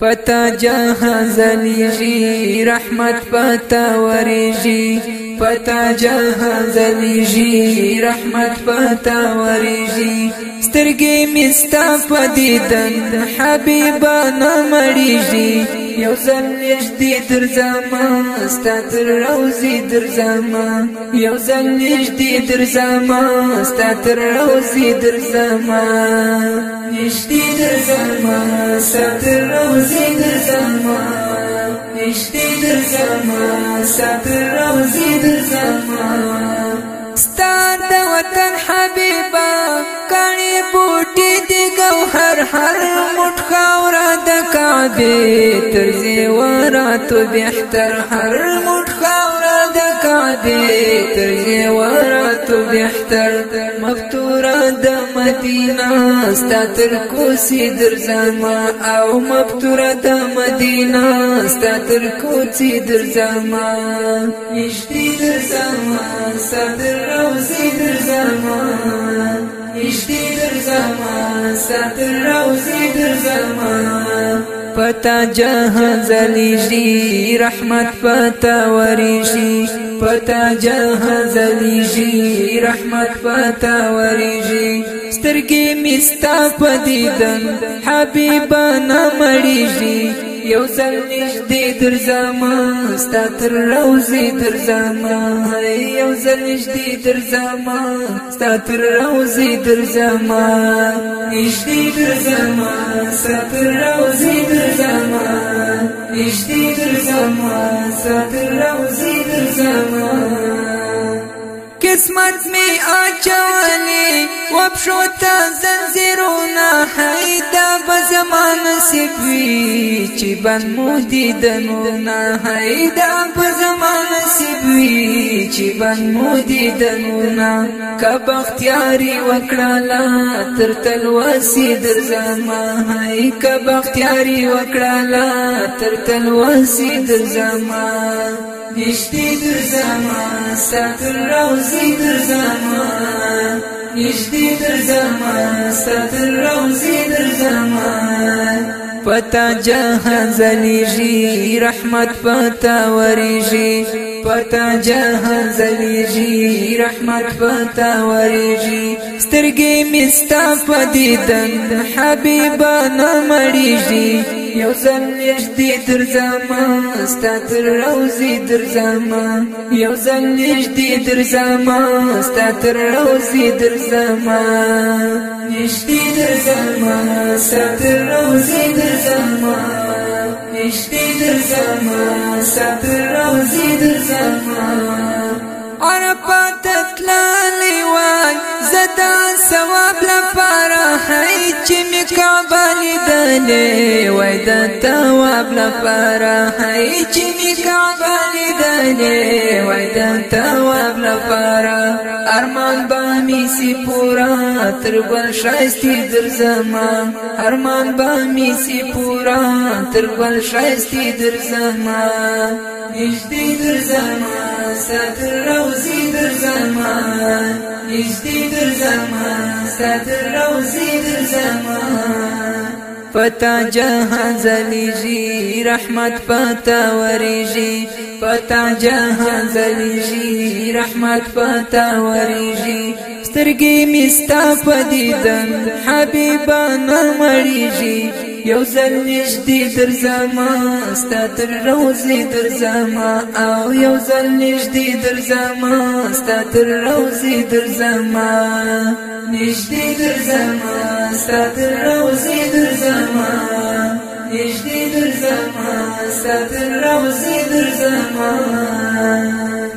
پتا جهان زلیږي رحمت پتا ورېږي پتا جهان زلیږي رحمت پتا ورېږي سترګې مستا پدیدن حبیبا نه مړېږي یو ځل نږدې در زما ستا تر روزي در زما یو ځل نږدې در زما ستا تر روزي در زما نشتی در زلما سبتر روزی در زلما نشتی در زلما سبتر روزی در زلما ستا د وطن حبیبا کړي بوټي د گوهر هر مټ خاورا د کعبه تر زیوراتو بهتر هر مټ خاورا د کعبه تر زیوراتو تو بهتر مفتوره د مدینه ستا تر کوسی درځما او مفتوره د مدینه ستا تر کوسی درځما نشتی درځما صدر روزی درځما نشتی درځما صدر روزی درځما پتا جهان زلیږي رحمت پتا وريږي پتا جهان زلیږي رحمت پتا وريږي سترگی مستا پدیدن حبيبانا مړيږي یو سل نشدې تر زما ستا تر روزي تر زما یو سل نشدې تر زما ستا تر روزي تر زما نشدې تر زما ستا تر روزي تر زما نشدې تر زما ستا تر روزي تر زما قسمت مي اچولی و پښو ته زنجیرونه هیدا به زمان سپوي بن مو دي دنونه هیدا به منصب وی چې بن مودي دنونا کا بختیاری وکړالا تر تل وسی درځما هاي کا بختیاری وکړالا تر تل وسی درځما نشتی درځما ستر روزي درځما نشتی در زمان ستر روزی در زمان پتا جهان زلیجی رحمت پتا وریجی پتا جهان زلیجی رحمت پتا وریجی سترګې مستا پدیدن حبیبا نه مړیږي یو زلیش دی در زمان ستا تر روزی در زمان یو زلیش دی در زمان ستا تر روزی در زمان نشتی در زمان ستا تر روزی در زمان نشتی در زمان ستا تر روزی در زمان عربات تتلالی وای زدان سوال لیدلی وای د تواب لپاره هی چې می کعبه لیدلی وای د تواب لپاره ارمان به می سی پورا تر بل شایستی در زمان ارمان به می سی پورا تر بل شایستی در زمان نشتی در زمان ساتر روزی در زمان نشتی در زمان ساتر روزی در زمان پتا جهان زلیږي رحمت پتا وريږي پتا جهان زلیږي رحمت پتا وريږي سترګې مستا پدیدن حبیبا نه مړیږي یو ځل نږدې در زما ستا تر روزي در زما او یو ځل نږدې در زما ستا تر روزي در زما نږدې در زما ستر روزي در زمان نږدې در زمان ستر روزي در زمان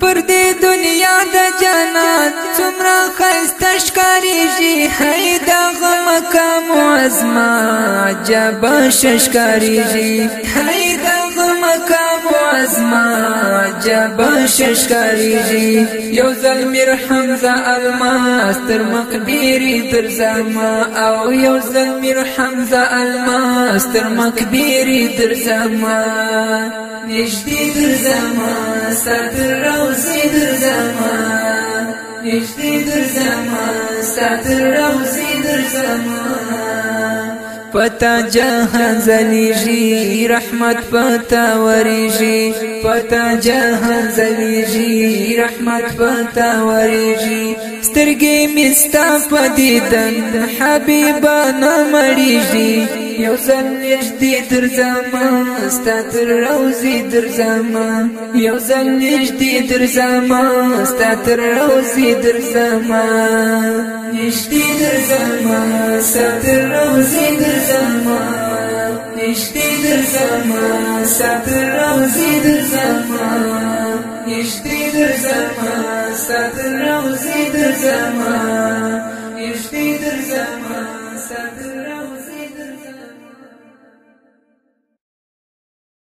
پر دې دنیا د جنت څومره خسته ښکاریږي هي د غم کم عظمه عجب شښکاریږي هي عجب ششکاریږي یو ځل میر حمزه الماس تر مقبري تر زما او یو ځل میر حمزه الماس تر مقبري تر زما نشتی در زما ستر روزی در زما نشتی در زما ستر روزی در زما پتا جهان زلیږي رحمت پتا وريږي پتا جهان زلیږي رحمت پتا وريږي سترګې مستا پدیدن حبیبا نه مړیږي یو ځل نږدې تر زمان ستا تر روزی در زمان یو ځل نږدې تر زمان ستا تر روزی در زمان Niştidir zaman, satır ravzidir zaman Niştidir zaman, satır ravzidir zaman Niştidir zaman, satır ravzidir zaman Niştidir zaman